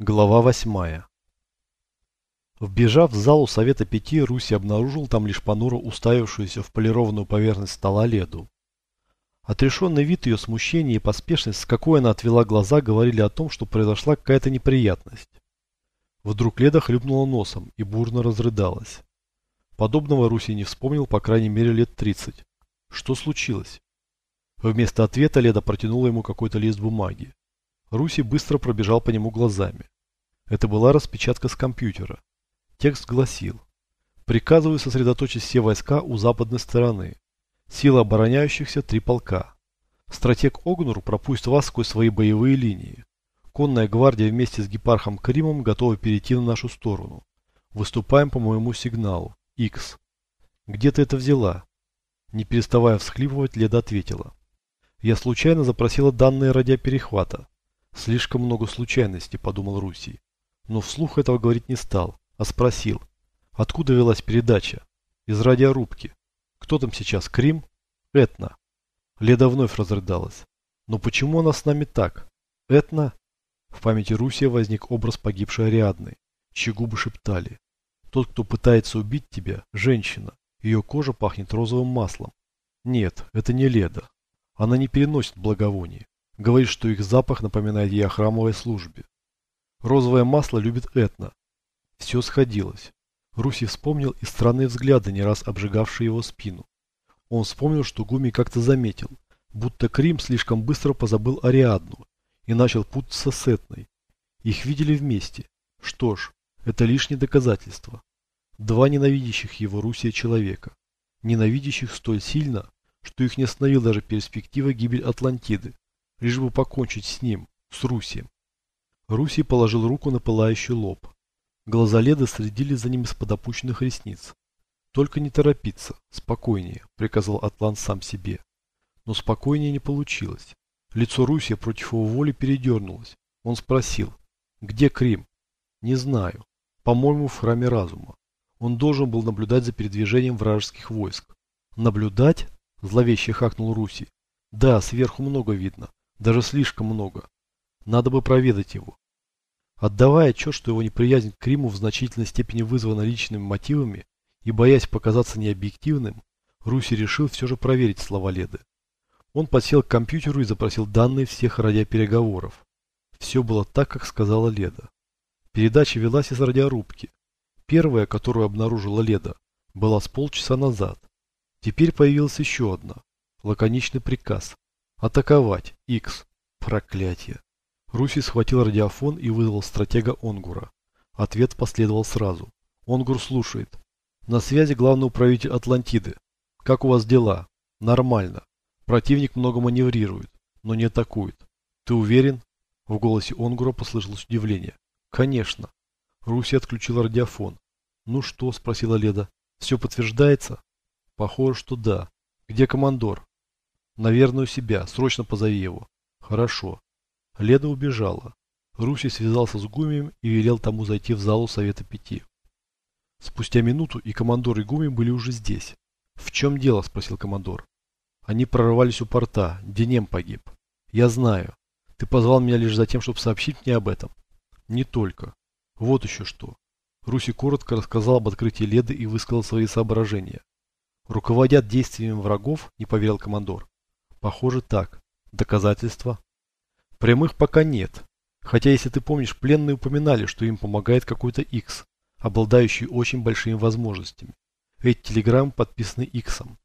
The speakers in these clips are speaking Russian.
Глава восьмая. Вбежав в залу Совета Пяти, Руси обнаружил там лишь понуро уставившуюся в полированную поверхность стола Леду. Отрешенный вид ее смущения и поспешность, с какой она отвела глаза, говорили о том, что произошла какая-то неприятность. Вдруг Леда хлюпнула носом и бурно разрыдалась. Подобного Руси не вспомнил по крайней мере лет тридцать. Что случилось? Вместо ответа Леда протянула ему какой-то лист бумаги. Руси быстро пробежал по нему глазами. Это была распечатка с компьютера. Текст гласил. Приказываю сосредоточить все войска у западной стороны. Сила обороняющихся три полка. Стратег Огнур пропустит вас сквозь свои боевые линии. Конная гвардия вместе с гепархом Кримом готова перейти на нашу сторону. Выступаем по моему сигналу. X. Где ты это взяла? Не переставая всхлипывать, Леда ответила. Я случайно запросила данные радиоперехвата. Слишком много случайностей, подумал Руси. Но вслух этого говорить не стал, а спросил. Откуда велась передача? Из радиорубки. Кто там сейчас, Крим? Этна. Леда вновь разрыдалась. Но почему она с нами так? Этна? В памяти Русия возник образ погибшей Ариадны, чьи губы шептали. Тот, кто пытается убить тебя, женщина. Ее кожа пахнет розовым маслом. Нет, это не Леда. Она не переносит благовоний. Говорит, что их запах напоминает ей о храмовой службе. Розовое масло любит Этна. Все сходилось. Руси вспомнил и странные взгляды, не раз обжигавшие его спину. Он вспомнил, что Гуми как-то заметил, будто Крим слишком быстро позабыл Ариадну и начал путаться с Этной. Их видели вместе. Что ж, это лишнее доказательство. Два ненавидящих его Русия человека. Ненавидящих столь сильно, что их не остановил даже перспектива гибель Атлантиды, лишь бы покончить с ним, с Русием. Руси положил руку на пылающий лоб. Глаза Леды следили за ним из-под опущенных ресниц. «Только не торопиться, спокойнее», — приказал Атлант сам себе. Но спокойнее не получилось. Лицо Русия против его воли передернулось. Он спросил, «Где Крим?» «Не знаю. По-моему, в храме разума. Он должен был наблюдать за передвижением вражеских войск». «Наблюдать?» Зловеще хакнул Руси. Да, сверху много видно. Даже слишком много. Надо бы проведать его. Отдавая отчет, что его неприязнь к Криму в значительной степени вызвана личными мотивами и боясь показаться необъективным, Руси решил все же проверить слова Леды. Он подсел к компьютеру и запросил данные всех радиопереговоров. Все было так, как сказала Леда. Передача велась из радиорубки. Первая, которую обнаружила Леда, была с полчаса назад. Теперь появилась еще одна. Лаконичный приказ. Атаковать. X. Проклятие. Руси схватил радиофон и вызвал стратега Онгура. Ответ последовал сразу. Онгур слушает. На связи главный управитель Атлантиды. Как у вас дела? Нормально. Противник много маневрирует, но не атакует. Ты уверен? В голосе Онгура послышалось удивление. Конечно. Руси отключил радиофон. Ну что, спросила Леда. Все подтверждается? Похоже, что да. Где командор? Наверное, у себя. Срочно позови его. Хорошо. Леда убежала. Руси связался с Гумием и велел тому зайти в залу Совета Пяти. Спустя минуту и командор, и Гуми были уже здесь. «В чем дело?» – спросил командор. Они прорвались у порта. Денем погиб. Я знаю. Ты позвал меня лишь за тем, чтобы сообщить мне об этом. Не только. Вот еще что. Руси коротко рассказал об открытии Леды и высказал свои соображения. Руководят действиями врагов, не поверил командор. Похоже так. Доказательства? Прямых пока нет. Хотя, если ты помнишь, пленные упоминали, что им помогает какой-то X, обладающий очень большими возможностями. Эти телеграммы подписаны Иксом.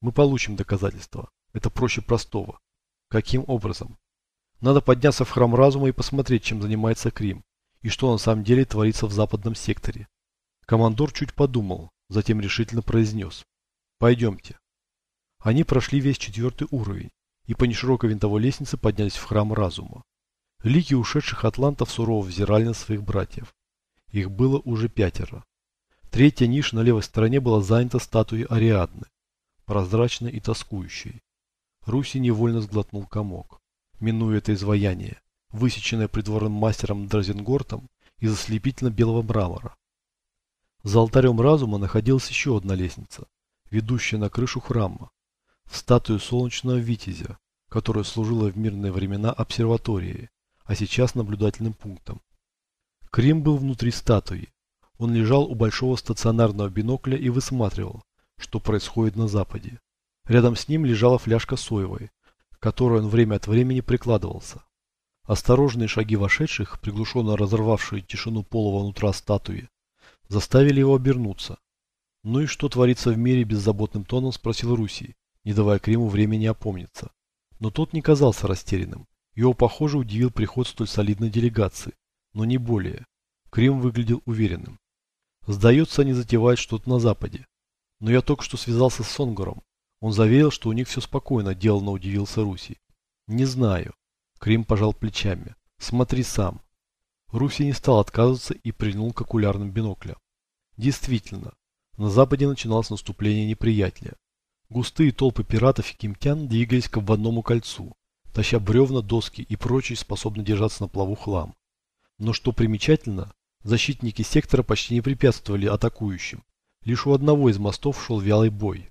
Мы получим доказательства. Это проще простого. Каким образом? Надо подняться в храм разума и посмотреть, чем занимается Крим, и что на самом деле творится в западном секторе. Командор чуть подумал, затем решительно произнес. Пойдемте. Они прошли весь четвертый уровень и по неширокой винтовой лестнице поднялись в храм разума. Лики ушедших атлантов сурово взирали на своих братьев. Их было уже пятеро. Третья ниша на левой стороне была занята статуей Ариадны, прозрачной и тоскующей. Руси невольно сглотнул комок, минуя это изваяние, высеченное придворным мастером Дразенгортом из ослепительно белого мрамора. За алтарем разума находилась еще одна лестница, ведущая на крышу храма, в статую солнечного витязя, которая служила в мирные времена обсерваторией, а сейчас наблюдательным пунктом. Крим был внутри статуи. Он лежал у большого стационарного бинокля и высматривал, что происходит на западе. Рядом с ним лежала фляжка соевой, которой он время от времени прикладывался. Осторожные шаги вошедших, приглушенно разорвавшие тишину полого нутра статуи, заставили его обернуться. «Ну и что творится в мире?» – беззаботным тоном спросил Руси, не давая Криму времени опомниться. Но тот не казался растерянным. Его, похоже, удивил приход столь солидной делегации, но не более. Крим выглядел уверенным. Сдается, они затевают что-то на Западе. Но я только что связался с Сонгором. Он заверил, что у них все спокойно, деланно удивился Руси. Не знаю. Крим пожал плечами. Смотри сам. Руси не стал отказываться и прильнул к окулярным биноклям. Действительно, на западе начиналось наступление неприятеля. Густые толпы пиратов и кемтян двигались к обводному кольцу, таща бревна, доски и прочий способный держаться на плаву хлам. Но что примечательно, защитники сектора почти не препятствовали атакующим. Лишь у одного из мостов шел вялый бой.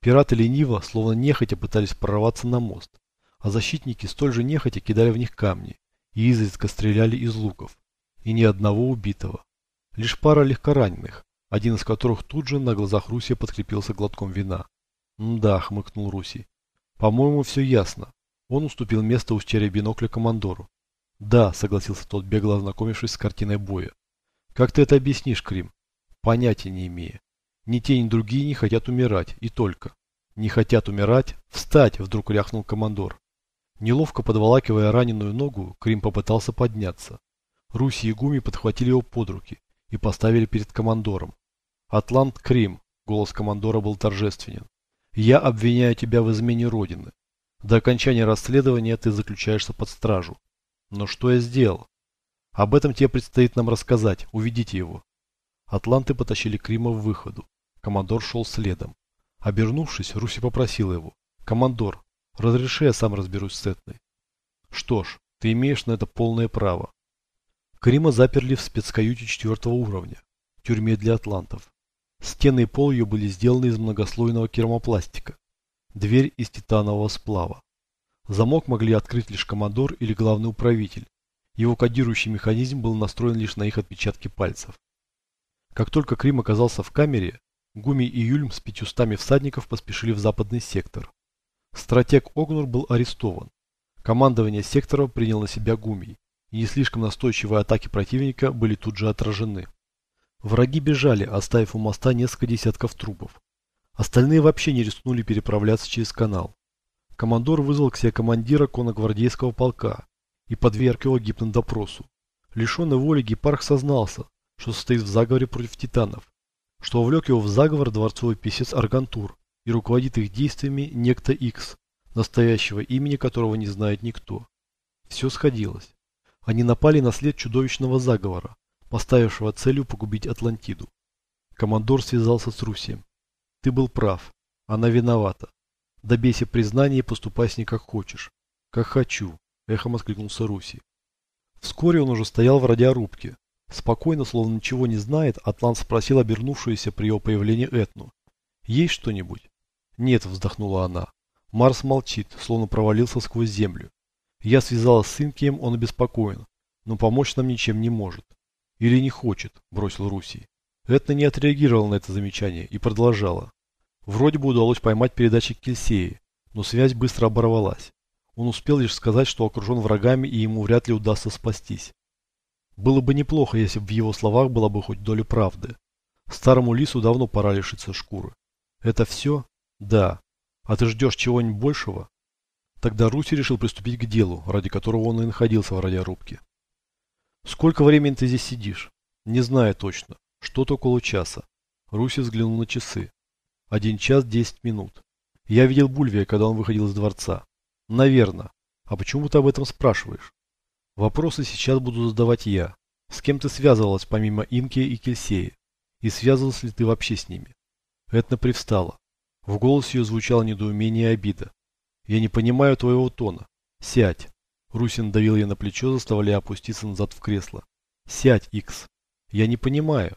Пираты лениво, словно нехотя пытались прорваться на мост, а защитники столь же нехотя кидали в них камни и изредка стреляли из луков. И ни одного убитого. Лишь пара легкораненых, один из которых тут же на глазах Руси подкрепился глотком вина. «Да», — хмыкнул Руси. «По-моему, все ясно. Он уступил место у стере бинокля командору». «Да», — согласился тот, бегло ознакомившись с картиной боя. «Как ты это объяснишь, Крим?» «Понятия не имею. Ни те, ни другие не хотят умирать, и только». «Не хотят умирать? Встать!» — вдруг ряхнул командор. Неловко подволакивая раненую ногу, Крим попытался подняться. Руси и Гуми подхватили его под руки и поставили перед командором. «Атлант Крим», — голос командора был торжественен. «Я обвиняю тебя в измене Родины. До окончания расследования ты заключаешься под стражу. Но что я сделал? Об этом тебе предстоит нам рассказать. Уведите его». Атланты потащили Крима в выходу. Командор шел следом. Обернувшись, Руси попросил его. «Командор, разреши я сам разберусь с Этной». «Что ж, ты имеешь на это полное право». Крима заперли в спецкаюте четвертого уровня, тюрьме для атлантов. Стены и пол ее были сделаны из многослойного керамопластика. Дверь из титанового сплава. Замок могли открыть лишь командор или главный управитель. Его кодирующий механизм был настроен лишь на их отпечатки пальцев. Как только Крим оказался в камере, Гуми и Юльм с пятьюстами всадников поспешили в западный сектор. Стратег Огнур был арестован. Командование сектора принял на себя Гумий, и не слишком настойчивые атаки противника были тут же отражены. Враги бежали, оставив у моста несколько десятков трупов. Остальные вообще не рискнули переправляться через канал. Командор вызвал к себе командира конногвардейского полка и подверг его гипнодопросу. Лишенный воли Гепарх сознался, что состоит в заговоре против титанов, что увлек его в заговор дворцовый писец Аргантур и руководит их действиями некто Икс, настоящего имени которого не знает никто. Все сходилось. Они напали на след чудовищного заговора, поставившего целью погубить Атлантиду. Командор связался с Русием. Ты был прав. Она виновата. Добейся признания и поступай с ней как хочешь. Как хочу, эхом откликнулся Руси. Вскоре он уже стоял в радиорубке. Спокойно, словно ничего не знает, Атлант спросил обернувшуюся при его появлении Этну. «Есть что-нибудь?» «Нет», вздохнула она. Марс молчит, словно провалился сквозь землю. Я связалась с Инкием, он обеспокоен, но помочь нам ничем не может. Или не хочет, бросил Руси. Этна не отреагировала на это замечание и продолжала. Вроде бы удалось поймать передатчик Кельсеи, но связь быстро оборвалась. Он успел лишь сказать, что окружен врагами и ему вряд ли удастся спастись. Было бы неплохо, если бы в его словах была бы хоть доля правды. Старому лису давно пора лишиться шкуры. Это все? Да. А ты ждешь чего-нибудь большего? Тогда Руси решил приступить к делу, ради которого он и находился в радиорубке. Сколько времени ты здесь сидишь? Не знаю точно. Что-то около часа. Руси взглянул на часы. Один час десять минут. Я видел Бульвия, когда он выходил из дворца. Наверное. А почему ты об этом спрашиваешь? Вопросы сейчас буду задавать я. С кем ты связывалась помимо Инки и Кельсея? И связывалась ли ты вообще с ними? Этна привстала. В голосе ее звучало недоумение и обида. Я не понимаю твоего тона. Сядь. Русин давил ей на плечо, заставляя опуститься назад в кресло. Сядь, Икс. Я не понимаю.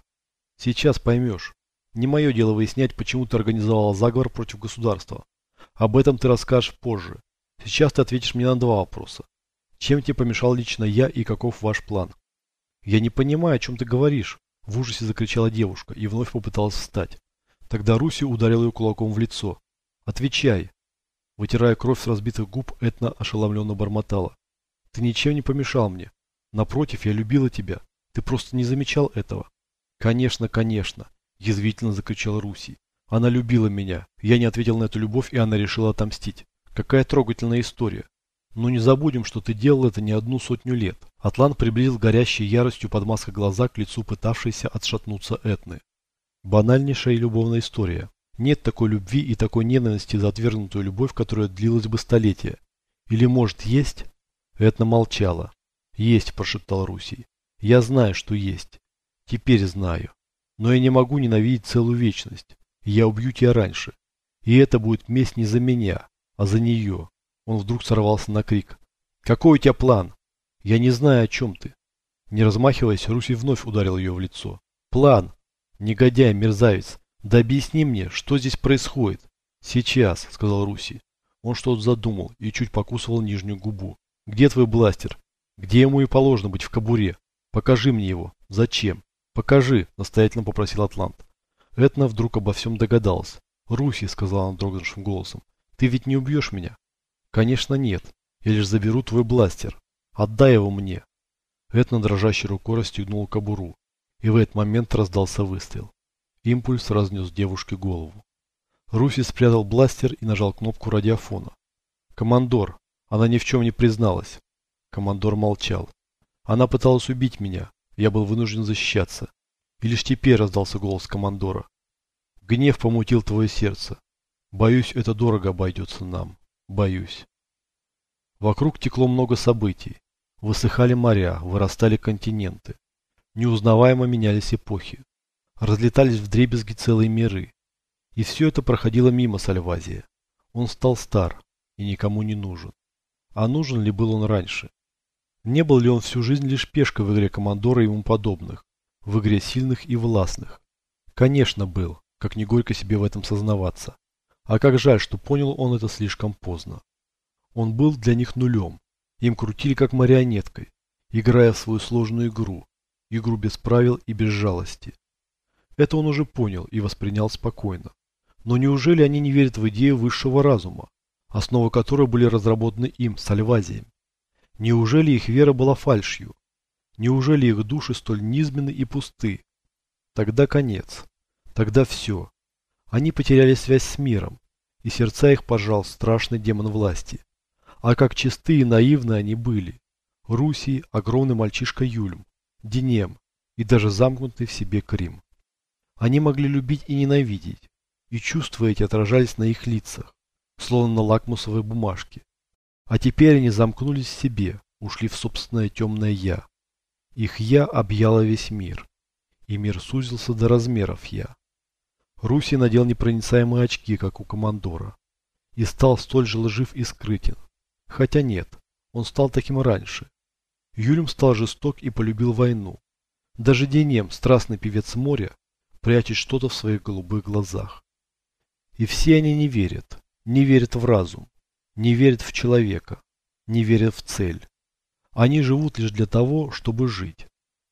Сейчас поймешь. Не мое дело выяснять, почему ты организовал заговор против государства. Об этом ты расскажешь позже. Сейчас ты ответишь мне на два вопроса. Чем тебе помешал лично я и каков ваш план? Я не понимаю, о чем ты говоришь. В ужасе закричала девушка и вновь попыталась встать. Тогда Руси ударил ее кулаком в лицо. «Отвечай!» Вытирая кровь с разбитых губ, Этна ошеломленно бормотала. «Ты ничем не помешал мне. Напротив, я любила тебя. Ты просто не замечал этого». «Конечно, конечно!» – язвительно закричал Руси. «Она любила меня. Я не ответил на эту любовь, и она решила отомстить. Какая трогательная история. Но не забудем, что ты делал это не одну сотню лет. Атлант приблизил горящей яростью под маской глаза к лицу пытавшейся отшатнуться Этны. Банальнейшая любовная история. Нет такой любви и такой ненависти за отвергнутую любовь, которая длилась бы столетия. Или может есть? Этна молчала. Есть, прошептал Русий. Я знаю, что есть. Теперь знаю. Но я не могу ненавидеть целую вечность. Я убью тебя раньше. И это будет месть не за меня, а за нее. Он вдруг сорвался на крик. «Какой у тебя план?» «Я не знаю, о чем ты». Не размахиваясь, Руси вновь ударил ее в лицо. «План! Негодяй, мерзавец! Да объясни мне, что здесь происходит?» «Сейчас», — сказал Руси. Он что-то задумал и чуть покусывал нижнюю губу. «Где твой бластер? Где ему и положено быть в кобуре? Покажи мне его. Зачем?» «Покажи», — настоятельно попросил Атлант. Этна вдруг обо всем догадалась. «Руси», — сказала она дрогнувшим голосом, — «ты ведь не убьешь меня?» Конечно нет. Я лишь заберу твой бластер. Отдай его мне. Этна дрожащей рукой расстегнул кобуру. И в этот момент раздался выстрел. Импульс разнес девушке голову. Руси спрятал бластер и нажал кнопку радиофона. «Командор, она ни в чем не призналась». Командор молчал. «Она пыталась убить меня. Я был вынужден защищаться». И лишь теперь раздался голос командора. «Гнев помутил твое сердце. Боюсь, это дорого обойдется нам». Боюсь. Вокруг текло много событий. Высыхали моря, вырастали континенты. Неузнаваемо менялись эпохи. Разлетались в дребезги целые миры. И все это проходило мимо Сальвазия. Он стал стар и никому не нужен. А нужен ли был он раньше? Не был ли он всю жизнь лишь пешкой в игре командора и ему подобных, в игре сильных и властных? Конечно, был, как не горько себе в этом сознаваться. А как жаль, что понял он это слишком поздно. Он был для них нулем. Им крутили как марионеткой, играя в свою сложную игру. Игру без правил и без жалости. Это он уже понял и воспринял спокойно. Но неужели они не верят в идею высшего разума, основы которой были разработаны им, с Альвазием? Неужели их вера была фальшью? Неужели их души столь низменны и пусты? Тогда конец. Тогда все. Они потеряли связь с миром, и сердца их пожал страшный демон власти. А как чисты и наивны они были. Руси, огромный мальчишка Юльм, Денем и даже замкнутый в себе Крим. Они могли любить и ненавидеть, и чувства эти отражались на их лицах, словно на лакмусовой бумажке. А теперь они замкнулись в себе, ушли в собственное темное «я». Их «я» объяло весь мир, и мир сузился до размеров «я». Руси надел непроницаемые очки, как у командора, и стал столь же лжив и скрытен. Хотя нет, он стал таким раньше. Юлем стал жесток и полюбил войну. Даже Денем, страстный певец моря, прячет что-то в своих голубых глазах. И все они не верят, не верят в разум, не верят в человека, не верят в цель. Они живут лишь для того, чтобы жить,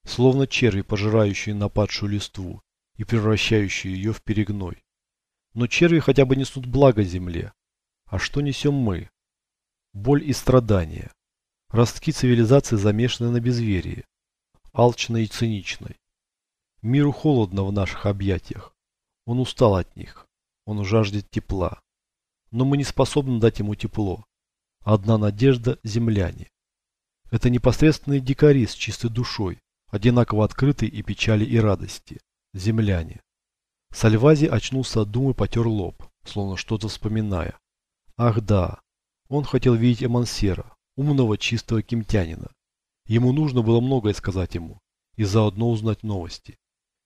словно черви, пожирающие нападшую листву, и превращающие ее в перегной. Но черви хотя бы несут благо земле. А что несем мы? Боль и страдания. Ростки цивилизации замешаны на безверии, алчной и циничной. Миру холодно в наших объятиях. Он устал от них. Он жаждет тепла. Но мы не способны дать ему тепло. Одна надежда – земляне. Это непосредственные дикари с чистой душой, одинаково открытой и печали, и радости земляне. Сальвази очнулся от думы, потер лоб, словно что-то вспоминая. Ах да, он хотел видеть Эмансера, умного чистого кемтянина. Ему нужно было многое сказать ему, и заодно узнать новости.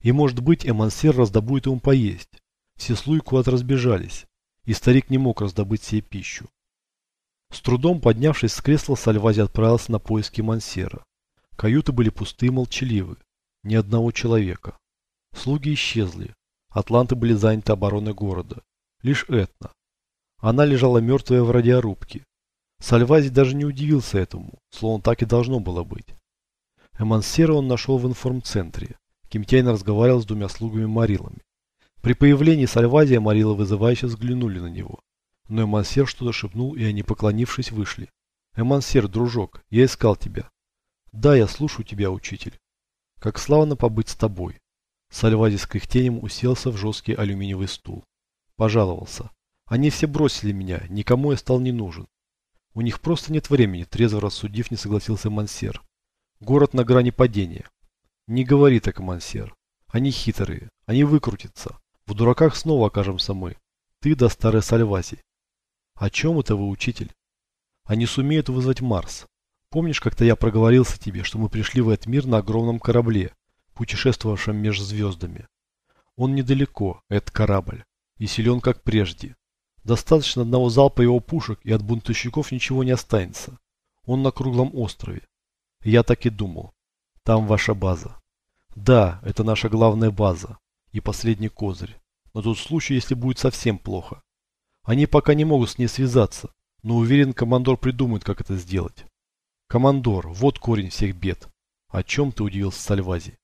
И может быть Эмансер раздобудет ему поесть. Все куда-то разбежались, и старик не мог раздобыть себе пищу. С трудом поднявшись с кресла, Сальвази отправился на поиски Мансера. Каюты были пустые и молчаливы. Ни одного человека. Слуги исчезли. Атланты были заняты обороной города. Лишь Этна. Она лежала мертвая в радиорубке. Сальвази даже не удивился этому, словно так и должно было быть. Эмансера он нашел в информцентре. Кимтяйн разговаривал с двумя слугами-марилами. При появлении Сальвазия Марила вызывающе взглянули на него. Но Эмансер что-то шепнул, и они, поклонившись, вышли. «Эмансер, дружок, я искал тебя». «Да, я слушаю тебя, учитель». «Как славно побыть с тобой». Сальвази с кряхтением уселся в жесткий алюминиевый стул. Пожаловался. «Они все бросили меня, никому я стал не нужен. У них просто нет времени, трезво рассудив, не согласился Мансер. Город на грани падения. Не говори так, Мансер. Они хитрые, они выкрутятся. В дураках снова окажемся мы. Ты да старый Сальвази. О чем это вы, учитель? Они сумеют вызвать Марс. Помнишь, как-то я проговорился тебе, что мы пришли в этот мир на огромном корабле, путешествовавшем между звездами? Он недалеко, этот корабль, и силен как прежде. Достаточно одного залпа его пушек, и от бунтовщиков ничего не останется. Он на круглом острове. Я так и думал. Там ваша база. Да, это наша главная база. И последний козырь. На тот случай, если будет совсем плохо. Они пока не могут с ней связаться, но уверен, командор придумает, как это сделать. Командор, вот корень всех бед. О чем ты удивился Сальвази?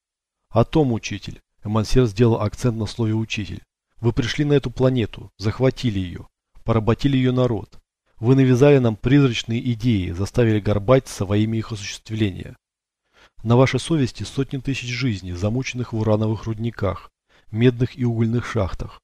О том, учитель. Эмансер сделал акцент на слове «учитель». Вы пришли на эту планету, захватили ее, поработили ее народ. Вы навязали нам призрачные идеи, заставили горбатиться во имя их осуществления. На вашей совести сотни тысяч жизней, замученных в урановых рудниках, медных и угольных шахтах.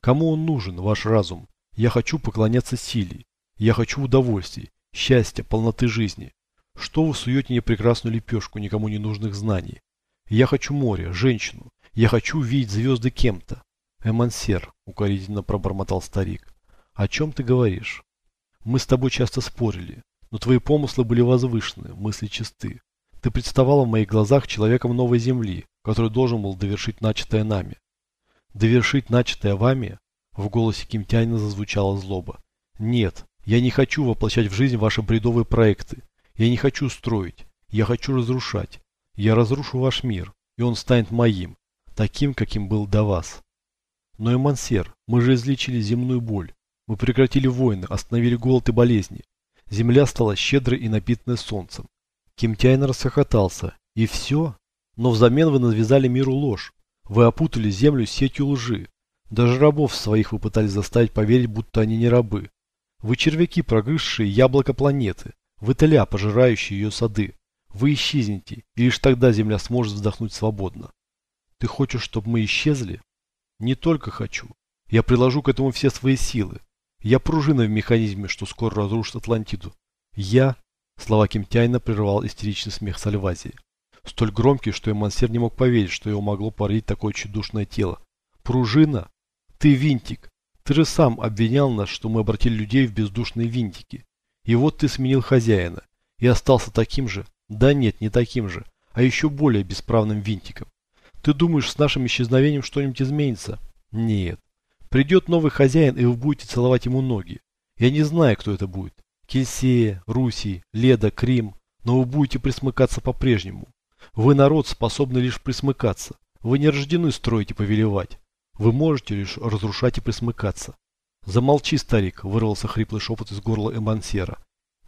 Кому он нужен, ваш разум? Я хочу поклоняться силе. Я хочу удовольствий, счастья, полноты жизни. Что вы суете мне прекрасную лепешку никому не нужных знаний? Я хочу море, женщину. Я хочу видеть звезды кем-то. «Эмансер», — укоризненно пробормотал старик, — «о чем ты говоришь? Мы с тобой часто спорили, но твои помыслы были возвышены, мысли чисты. Ты представала в моих глазах человеком новой земли, который должен был довершить начатое нами. Довершить начатое вами?» В голосе Кимтянина зазвучала злоба. «Нет, я не хочу воплощать в жизнь ваши бредовые проекты. Я не хочу строить. Я хочу разрушать. Я разрушу ваш мир, и он станет моим, таким, каким был до вас». Но и Мансер, мы же излечили земную боль. Мы прекратили войны, остановили голод и болезни. Земля стала щедрой и напитанной солнцем. Кимтяйн расхохотался. И все? Но взамен вы навязали миру ложь. Вы опутали землю сетью лжи. Даже рабов своих вы пытались заставить поверить, будто они не рабы. Вы червяки, прогрызшие яблоко планеты. Вы тля, пожирающие ее сады. Вы исчезнете, и лишь тогда земля сможет вздохнуть свободно. Ты хочешь, чтобы мы исчезли? Не только хочу. Я приложу к этому все свои силы. Я пружина в механизме, что скоро разрушит Атлантиду. Я... Слова Кимтяйна прервал истеричный смех Сальвазии. Столь громкий, что Эмансер не мог поверить, что его могло породить такое чудушное тело. Пружина? Ты винтик. Ты же сам обвинял нас, что мы обратили людей в бездушные винтики. И вот ты сменил хозяина. И остался таким же. Да нет, не таким же. А еще более бесправным винтиком. Ты думаешь, с нашим исчезновением что-нибудь изменится? Нет. Придет новый хозяин, и вы будете целовать ему ноги. Я не знаю, кто это будет. Кельсея, Руси, Леда, Крим. Но вы будете присмыкаться по-прежнему. Вы народ, способный лишь присмыкаться. Вы не рождены строить и повелевать. Вы можете лишь разрушать и присмыкаться. Замолчи, старик, вырвался хриплый шепот из горла Эмансера.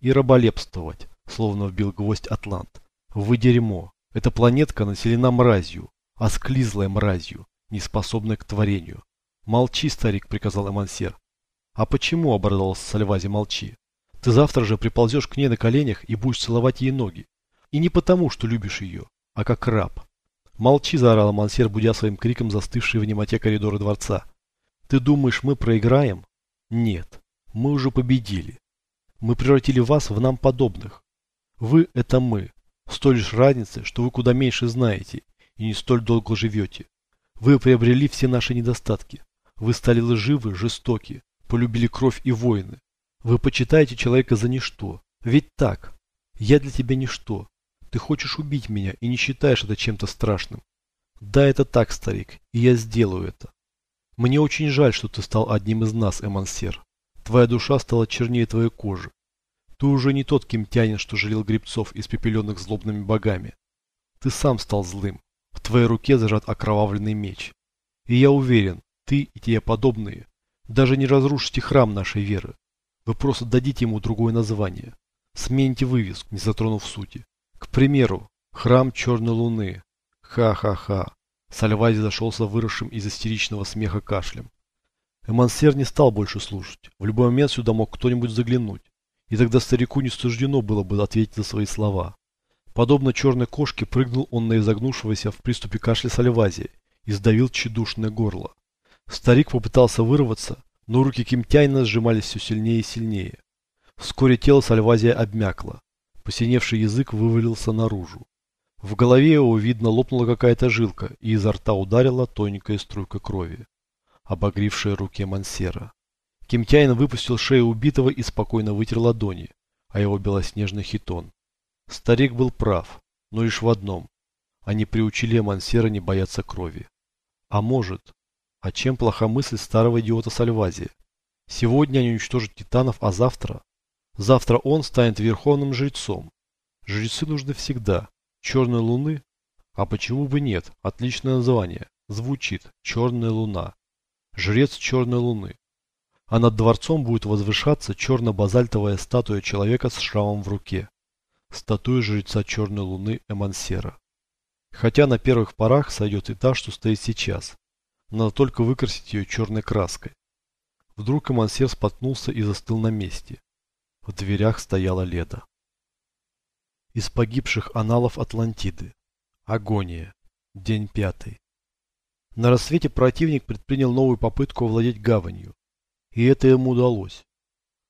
И раболепствовать, словно вбил гвоздь Атлант. Вы дерьмо. Эта планетка населена мразью осклизлой мразью, неспособной к творению. «Молчи, старик», — приказал Эмансер. «А почему?» — обрадовался Сальвази, «молчи. Ты завтра же приползешь к ней на коленях и будешь целовать ей ноги. И не потому, что любишь ее, а как раб». «Молчи!» – заорал Мансер, будя своим криком застывший в немоте коридора дворца. «Ты думаешь, мы проиграем?» «Нет, мы уже победили. Мы превратили вас в нам подобных. Вы – это мы, с той лишь разницей, что вы куда меньше знаете и не столь долго живете. Вы приобрели все наши недостатки. Вы стали лживы, жестоки, полюбили кровь и войны. Вы почитаете человека за ничто. Ведь так. Я для тебя ничто. Ты хочешь убить меня и не считаешь это чем-то страшным. Да, это так, старик, и я сделаю это. Мне очень жаль, что ты стал одним из нас, Эмансер. Твоя душа стала чернее твоей кожи. Ты уже не тот кемтянин, что жалел грибцов, испепеленных злобными богами. Ты сам стал злым. В твоей руке зажат окровавленный меч. И я уверен, ты и тебе подобные даже не разрушите храм нашей веры. Вы просто дадите ему другое название. Смените вывеску, не затронув сути. К примеру, Храм черной луны. Ха-ха-ха. Сальвази зашелся выросшим из истеричного смеха кашлем. Эмансер не стал больше слушать. В любой момент сюда мог кто-нибудь заглянуть. И тогда старику не суждено было бы ответить за свои слова. Подобно черной кошке прыгнул он на изогнувшегося в приступе кашля Сальвази и сдавил тщедушное горло. Старик попытался вырваться, но руки Кимтяйна сжимались все сильнее и сильнее. Вскоре тело Сальвазия обмякло. Посиневший язык вывалился наружу. В голове его, видно, лопнула какая-то жилка, и изо рта ударила тоненькая струйка крови, обогрившая руке Мансера. Кимтяин выпустил шею убитого и спокойно вытер ладони, а его белоснежный хитон. Старик был прав, но лишь в одном. Они приучили Мансера не бояться крови. А может, а чем плоха мысль старого идиота Сальвазия? Сегодня они уничтожат титанов, а завтра? Завтра он станет верховным жрецом. Жрецы нужны всегда. Черной луны? А почему бы нет? Отличное название. Звучит. Черная луна. Жрец черной луны. А над дворцом будет возвышаться черно-базальтовая статуя человека с шрамом в руке. Статуя жреца черной луны Эмансера. Хотя на первых порах сойдет и та, что стоит сейчас. Надо только выкрасить ее черной краской. Вдруг Эмансер споткнулся и застыл на месте. В дверях стояла Леда. Из погибших аналов Атлантиды. Агония. День пятый. На рассвете противник предпринял новую попытку овладеть гаванью. И это ему удалось.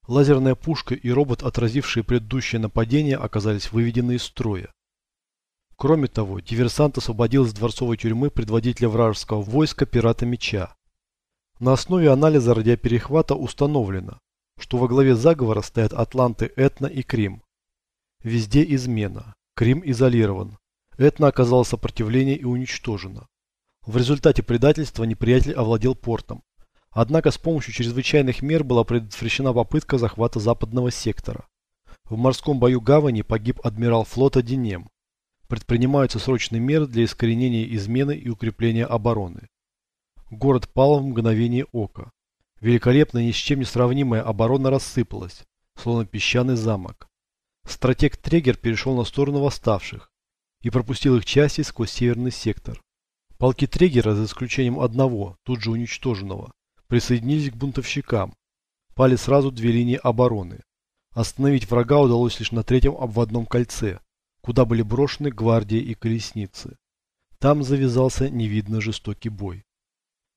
Лазерная пушка и робот, отразившие предыдущее нападение, оказались выведены из строя. Кроме того, диверсант освободил из дворцовой тюрьмы предводителя вражеского войска пирата Меча. На основе анализа радиоперехвата установлено, что во главе заговора стоят Атланты Этна и Крим. Везде измена. Крим изолирован. Этна оказала сопротивление и уничтожена. В результате предательства неприятель овладел портом. Однако с помощью чрезвычайных мер была предотвращена попытка захвата западного сектора. В морском бою гавани погиб адмирал флота Денем. Предпринимаются срочные меры для искоренения измены и укрепления обороны. Город пал в мгновение ока. Великолепная, ни с чем не сравнимая оборона рассыпалась, словно песчаный замок. Стратег Трегер перешел на сторону восставших и пропустил их части сквозь северный сектор. Полки Трегера, за исключением одного, тут же уничтоженного, присоединились к бунтовщикам. Пали сразу две линии обороны. Остановить врага удалось лишь на третьем обводном кольце, куда были брошены гвардии и колесницы. Там завязался невидно жестокий бой.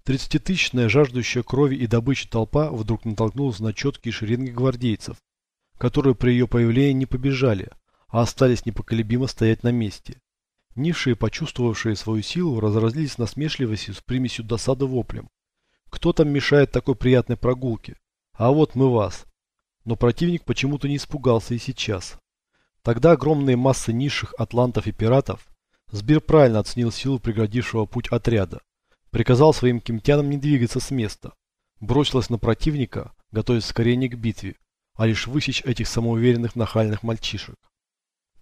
Тридцатитысячная жаждущая крови и добычи толпа вдруг натолкнулась на четкие шеренги гвардейцев, которые при ее появлении не побежали, а остались непоколебимо стоять на месте. Нившие, почувствовавшие свою силу, разразились насмешливостью с примесью досады воплем. Кто там мешает такой приятной прогулке? А вот мы вас. Но противник почему-то не испугался и сейчас. Тогда огромные массы низших атлантов и пиратов Сбир правильно оценил силу преградившего путь отряда. Приказал своим кемтянам не двигаться с места. Бросилась на противника, готовясь скорее не к битве, а лишь высечь этих самоуверенных нахальных мальчишек.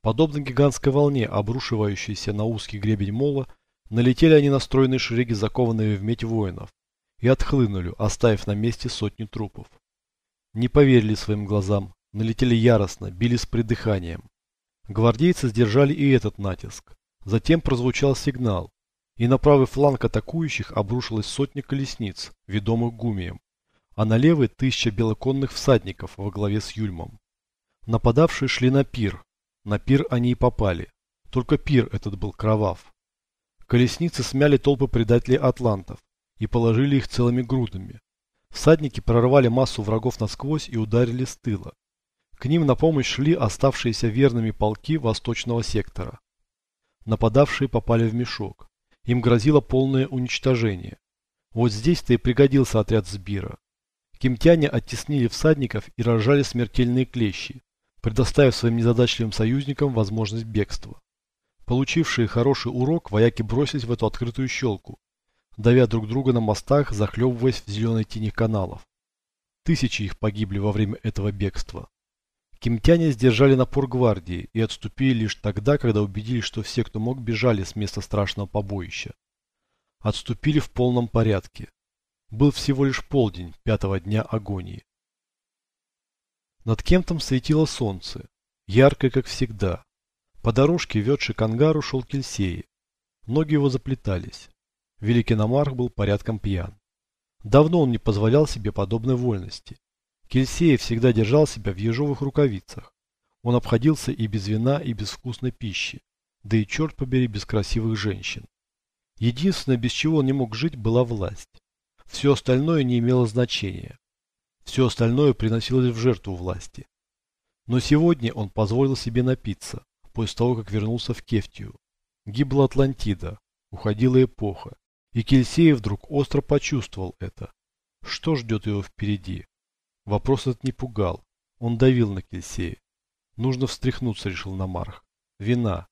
Подобно гигантской волне, обрушивающейся на узкий гребень мола, налетели они на стройные шереги, закованные в медь воинов, и отхлынули, оставив на месте сотни трупов. Не поверили своим глазам, налетели яростно, били с придыханием. Гвардейцы сдержали и этот натиск. Затем прозвучал сигнал, и на правый фланг атакующих обрушилась сотня колесниц, ведомых гумием, а на левый тысяча белоконных всадников во главе с Юльмом. Нападавшие шли на пир. На пир они и попали. Только пир этот был кровав. Колесницы смяли толпы предателей атлантов и положили их целыми грудами. Всадники прорвали массу врагов насквозь и ударили с тыла. К ним на помощь шли оставшиеся верными полки восточного сектора. Нападавшие попали в мешок. Им грозило полное уничтожение. Вот здесь-то и пригодился отряд Сбира. Кемтяне оттеснили всадников и рожали смертельные клещи, предоставив своим незадачливым союзникам возможность бегства. Получившие хороший урок, вояки бросились в эту открытую щелку, давя друг друга на мостах, захлебываясь в зеленой тени каналов. Тысячи их погибли во время этого бегства. Кемтяне сдержали напор гвардии и отступили лишь тогда, когда убедились, что все, кто мог, бежали с места страшного побоища. Отступили в полном порядке. Был всего лишь полдень пятого дня агонии. Над Кемтом светило солнце, яркое, как всегда. По дорожке, ведшей к ангару, шел Кельсеи. Ноги его заплетались. Великий Намарх был порядком пьян. Давно он не позволял себе подобной вольности. Кельсея всегда держал себя в ежовых рукавицах. Он обходился и без вина, и без вкусной пищи, да и, черт побери, без красивых женщин. Единственное, без чего он не мог жить, была власть. Все остальное не имело значения. Все остальное приносилось в жертву власти. Но сегодня он позволил себе напиться, после того, как вернулся в Кефтию. Гибла Атлантида, уходила эпоха, и Кельсей вдруг остро почувствовал это. Что ждет его впереди? Вопрос этот не пугал. Он давил на Кельсея. Нужно встряхнуться, решил Намарх. Вина.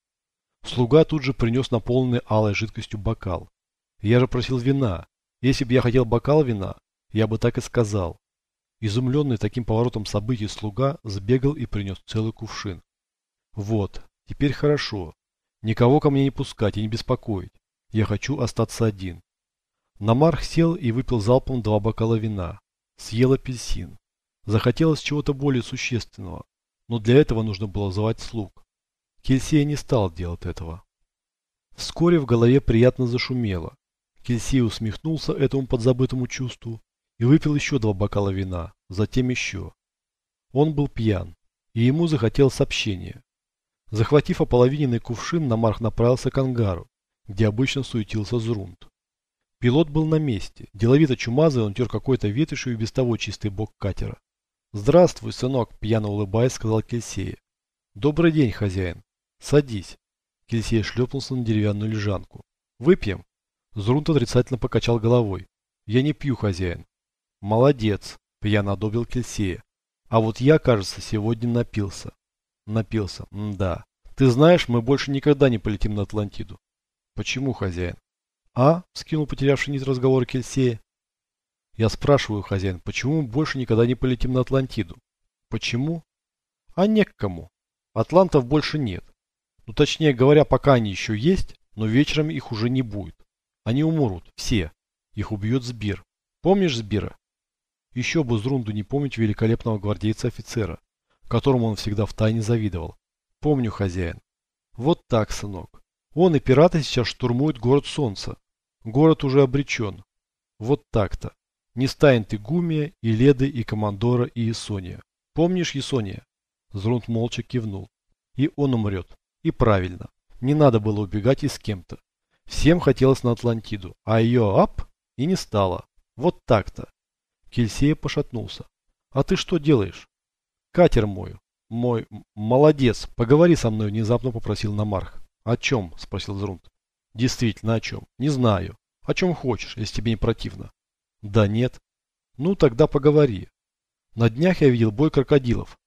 Слуга тут же принес наполненный алой жидкостью бокал. Я же просил вина. Если бы я хотел бокал вина, я бы так и сказал. Изумленный таким поворотом событий слуга сбегал и принес целый кувшин. Вот, теперь хорошо. Никого ко мне не пускать и не беспокоить. Я хочу остаться один. Намарх сел и выпил залпом два бокала вина. Съел апельсин. Захотелось чего-то более существенного, но для этого нужно было звать слуг. Кельсей не стал делать этого. Вскоре в голове приятно зашумело. Кельсей усмехнулся этому подзабытому чувству и выпил еще два бокала вина, затем еще. Он был пьян, и ему захотелось общения. Захватив ополовиненный кувшин, Намарх направился к ангару, где обычно суетился Зрунд. Пилот был на месте. Деловито чумазый, он тер какой-то ветошью и без того чистый бок катера. «Здравствуй, сынок», – пьяно улыбаясь, сказал Кельсея. «Добрый день, хозяин. Садись». Кельсея шлепнулся на деревянную лежанку. «Выпьем?» Зрунт отрицательно покачал головой. «Я не пью, хозяин». «Молодец», – пьяно одобрил Кельсея. «А вот я, кажется, сегодня напился». «Напился, да. Ты знаешь, мы больше никогда не полетим на Атлантиду». «Почему, хозяин?» «А?» – скинул потерявший нить разговора Кельсея. Я спрашиваю, хозяин, почему мы больше никогда не полетим на Атлантиду? Почему? А не к кому. Атлантов больше нет. Ну, точнее говоря, пока они еще есть, но вечером их уже не будет. Они умрут, все. Их убьет Сбир. Помнишь Сбира? Еще бы Зрунду не помнить великолепного гвардейца-офицера, которому он всегда втайне завидовал. Помню, хозяин. Вот так, сынок. Он и пираты сейчас штурмуют город Солнца. Город уже обречен. Вот так-то. Не станет и Гумия, и Леды, и Командора, и Исония. Помнишь Исония? Зрунт молча кивнул. И он умрет. И правильно. Не надо было убегать и с кем-то. Всем хотелось на Атлантиду, а ее ап и не стало. Вот так-то. Кельсея пошатнулся. А ты что делаешь? Катер мою. Мой... Молодец. Поговори со мной, внезапно попросил Намарх. О чем? Спросил Зрунт. Действительно, о чем? Не знаю. О чем хочешь, если тебе не противно. Да нет. Ну, тогда поговори. На днях я видел бой крокодилов.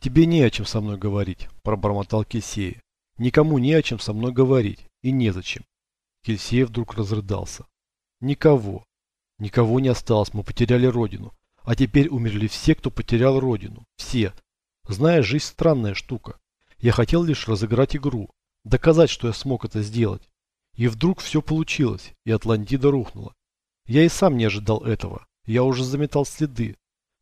Тебе не о чем со мной говорить, пробормотал Кельсея. Никому не о чем со мной говорить. И незачем. Кельсея вдруг разрыдался. Никого. Никого не осталось, мы потеряли родину. А теперь умерли все, кто потерял родину. Все. Знаешь, жизнь странная штука. Я хотел лишь разыграть игру. Доказать, что я смог это сделать. И вдруг все получилось, и Атлантида рухнула. Я и сам не ожидал этого. Я уже заметал следы.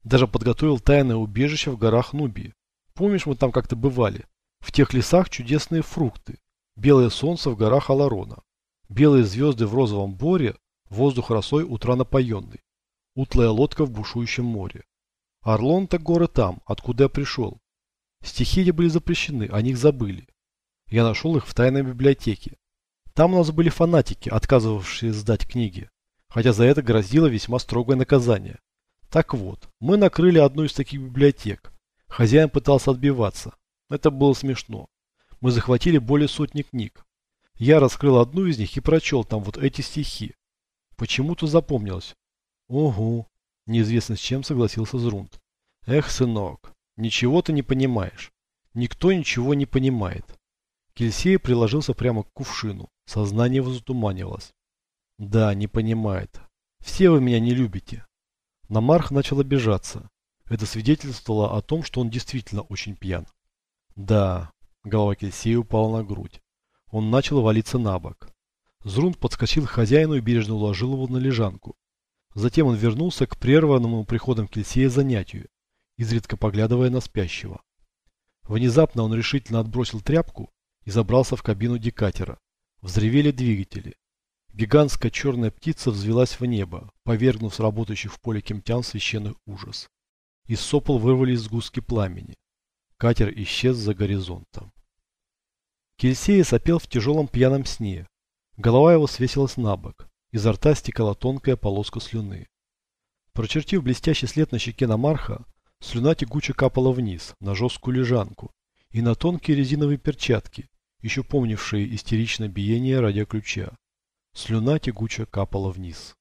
Даже подготовил тайное убежище в горах Нубии. Помнишь, мы там как-то бывали? В тех лесах чудесные фрукты. Белое солнце в горах Аларона. Белые звезды в розовом боре, воздух росой утра напоенный. Утлая лодка в бушующем море. Орлон-то горы там, откуда я пришел. Стихи были запрещены, о них забыли. Я нашел их в тайной библиотеке. Там у нас были фанатики, отказывавшие сдать книги хотя за это грозило весьма строгое наказание. Так вот, мы накрыли одну из таких библиотек. Хозяин пытался отбиваться. Это было смешно. Мы захватили более сотни книг. Я раскрыл одну из них и прочел там вот эти стихи. Почему-то запомнилось. Угу. Неизвестно с чем согласился Зрунд. Эх, сынок, ничего ты не понимаешь. Никто ничего не понимает. Кельсей приложился прямо к кувшину. Сознание его затуманивалось. Да, не понимает. Все вы меня не любите. Намарх начал обижаться. Это свидетельствовало о том, что он действительно очень пьян. Да, голова Кельсея упала на грудь. Он начал валиться на бок. Зрунд подскочил к хозяину и бережно уложил его на лежанку. Затем он вернулся к прерванному приходом Кельсея занятию, изредка поглядывая на спящего. Внезапно он решительно отбросил тряпку и забрался в кабину декатера. Взревели двигатели. Гигантская черная птица взвелась в небо, повергнув работающих в поле кемтян священный ужас. Из сопол вырвались сгустки пламени. Катер исчез за горизонтом. Кельсея сопел в тяжелом пьяном сне. Голова его свесилась на бок. Изо рта стекала тонкая полоска слюны. Прочертив блестящий след на щеке Намарха, слюна тягуче капала вниз, на жесткую лежанку и на тонкие резиновые перчатки, еще помнившие истеричное биение радиоключа. Слюна тягуче капала вниз.